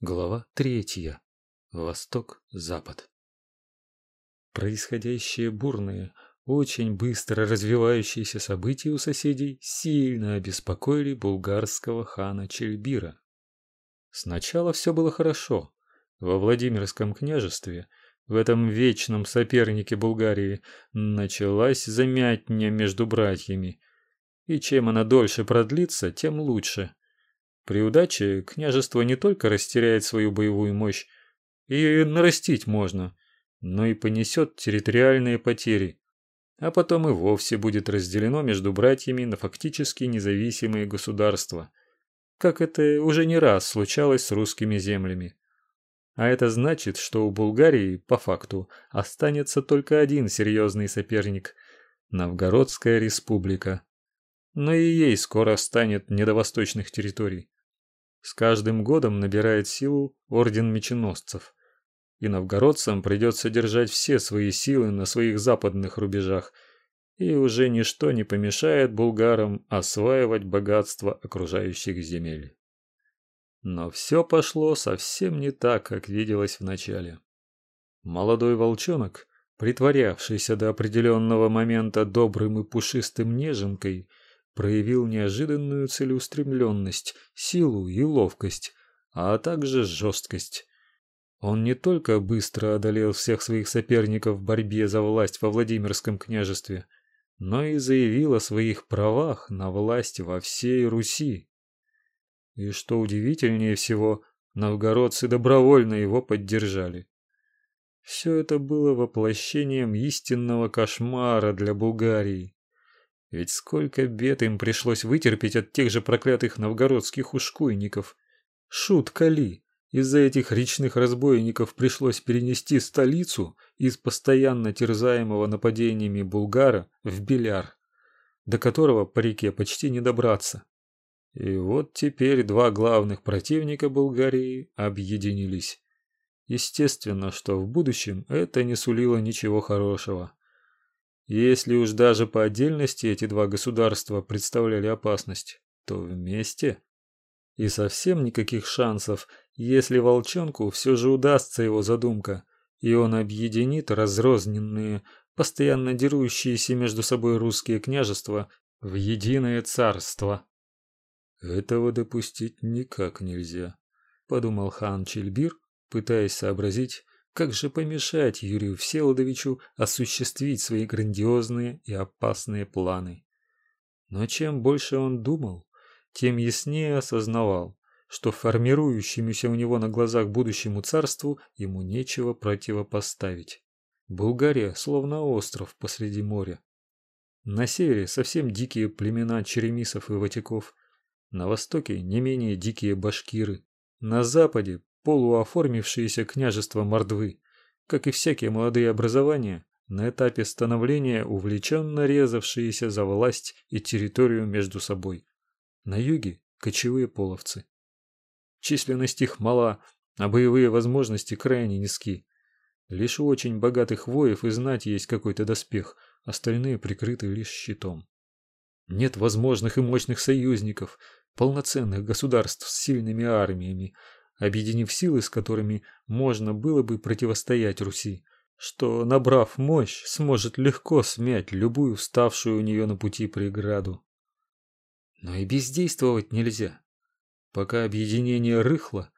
Глава третья. Восток-Запад. Происходящие бурные, очень быстро развивающиеся события у соседей сильно обеспокоили булгарского хана Чельбира. Сначала все было хорошо. Во Владимирском княжестве, в этом вечном сопернике Булгарии, началась замятня между братьями. И чем она дольше продлится, тем лучше. При удаче княжество не только растеряет свою боевую мощь, и нарастить можно, но и понесет территориальные потери, а потом и вовсе будет разделено между братьями на фактически независимые государства, как это уже не раз случалось с русскими землями. А это значит, что у Булгарии, по факту, останется только один серьезный соперник – Новгородская республика. Но и ей скоро станет не до восточных территорий. С каждым годом набирает силу орден меченосцев, и новгородцам придется держать все свои силы на своих западных рубежах, и уже ничто не помешает булгарам осваивать богатство окружающих земель. Но все пошло совсем не так, как виделось вначале. Молодой волчонок, притворявшийся до определенного момента добрым и пушистым неженкой, проявил неожиданную целеустремленность, силу и ловкость, а также жесткость. Он не только быстро одолел всех своих соперников в борьбе за власть во Владимирском княжестве, но и заявил о своих правах на власть во всей Руси. И что удивительнее всего, новгородцы добровольно его поддержали. Все это было воплощением истинного кошмара для Булгарии. Ведь сколько бед им пришлось вытерпеть от тех же проклятых новгородских ушкуйников. Шутка ли? Из-за этих речных разбойников пришлось перенести столицу из постоянно терзаемого нападениями Булгара в Беляр, до которого по реке почти не добраться. И вот теперь два главных противника Булгарии объединились. Естественно, что в будущем это не сулило ничего хорошего. Если уж даже по отдельности эти два государства представляли опасность, то вместе и совсем никаких шансов, если волчонку все же удастся его задумка, и он объединит разрозненные, постоянно дерущиеся между собой русские княжества в единое царство. Этого допустить никак нельзя, подумал хан Чельбир, пытаясь сообразить, как же помешать Юрию Всеволодовичу осуществить свои грандиозные и опасные планы? Но чем больше он думал, тем яснее осознавал, что формирующемуся у него на глазах будущему царству ему нечего противопоставить. Булгария словно остров посреди моря. На севере совсем дикие племена черемисов и ватиков, на востоке не менее дикие башкиры, на западе полуоформившееся княжество Мордвы, как и всякие молодые образования, на этапе становления увлеченно резавшиеся за власть и территорию между собой. На юге – кочевые половцы. Численность их мала, а боевые возможности крайне низки. Лишь у очень богатых воев и знать есть какой-то доспех, остальные прикрыты лишь щитом. Нет возможных и мощных союзников, полноценных государств с сильными армиями, объединив силы, с которыми можно было бы противостоять Руси, что, набрав мощь, сможет легко смять любую вставшую у нее на пути преграду. Но и бездействовать нельзя. Пока объединение рыхло,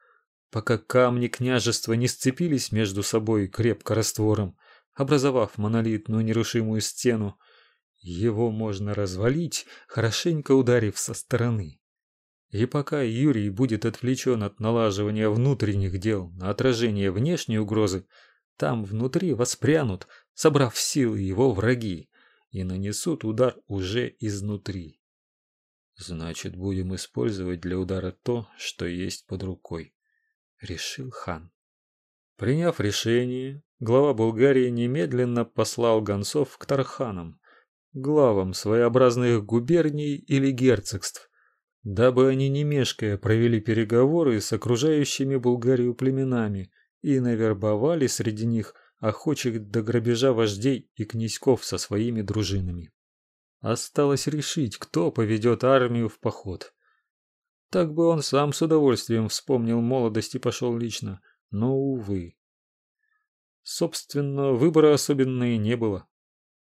пока камни княжества не сцепились между собой крепко раствором, образовав монолитную нерушимую стену, его можно развалить, хорошенько ударив со стороны. И пока Юрий будет отвлечен от налаживания внутренних дел на отражение внешней угрозы, там внутри воспрянут, собрав силы его враги, и нанесут удар уже изнутри. Значит, будем использовать для удара то, что есть под рукой, решил хан. Приняв решение, глава Болгарии немедленно послал гонцов к тарханам, главам своеобразных губерний или герцогств, дабы они не мешкая провели переговоры с окружающими Булгарию племенами и навербовали среди них охочих до грабежа вождей и князьков со своими дружинами. Осталось решить, кто поведет армию в поход. Так бы он сам с удовольствием вспомнил молодость и пошел лично, но увы. Собственно, выбора особенно и не было.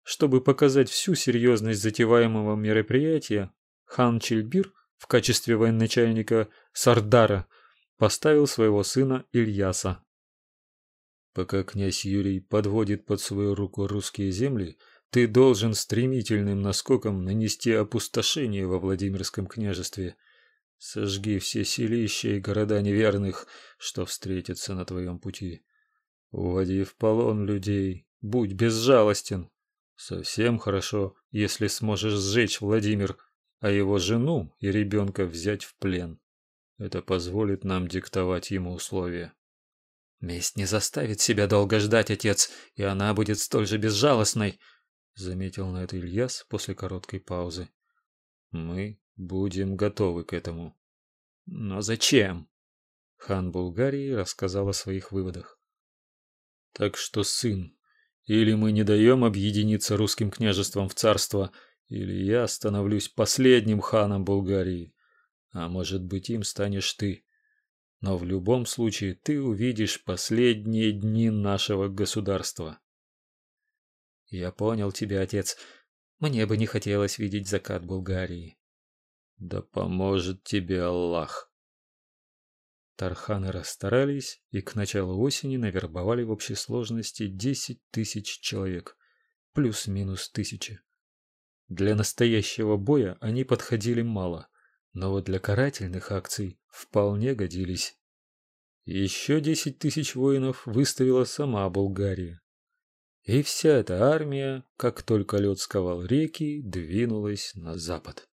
Чтобы показать всю серьезность затеваемого мероприятия, хан Чельбир в качестве военачальника Сардара поставил своего сына Ильяса. Пока князь Юрий подводит под свою руку русские земли, ты должен стремительным наскоком нанести опустошение во Владимирском княжестве. Сожги все селища и города неверных, что встретятся на твоем пути. Уводи в полон людей, будь безжалостен. Совсем хорошо, если сможешь сжечь Владимир, а его жену и ребенка взять в плен. Это позволит нам диктовать ему условия. Месть не заставит себя долго ждать, отец, и она будет столь же безжалостной, заметил на это Ильяс после короткой паузы. Мы будем готовы к этому. Но зачем? Хан Булгарии рассказал о своих выводах. Так что, сын, или мы не даем объединиться русским княжеством в царство, или я становлюсь последним ханом Булгарии, а может быть, им станешь ты. Но в любом случае ты увидишь последние дни нашего государства. Я понял тебя, отец. Мне бы не хотелось видеть закат Болгарии. Да поможет тебе Аллах. Тарханы расстарались и к началу осени навербовали в общей сложности десять тысяч человек, плюс-минус тысяча. Для настоящего боя они подходили мало, но вот для карательных акций вполне годились. Еще десять тысяч воинов выставила сама Болгария. И вся эта армия, как только лед сковал реки, двинулась на запад.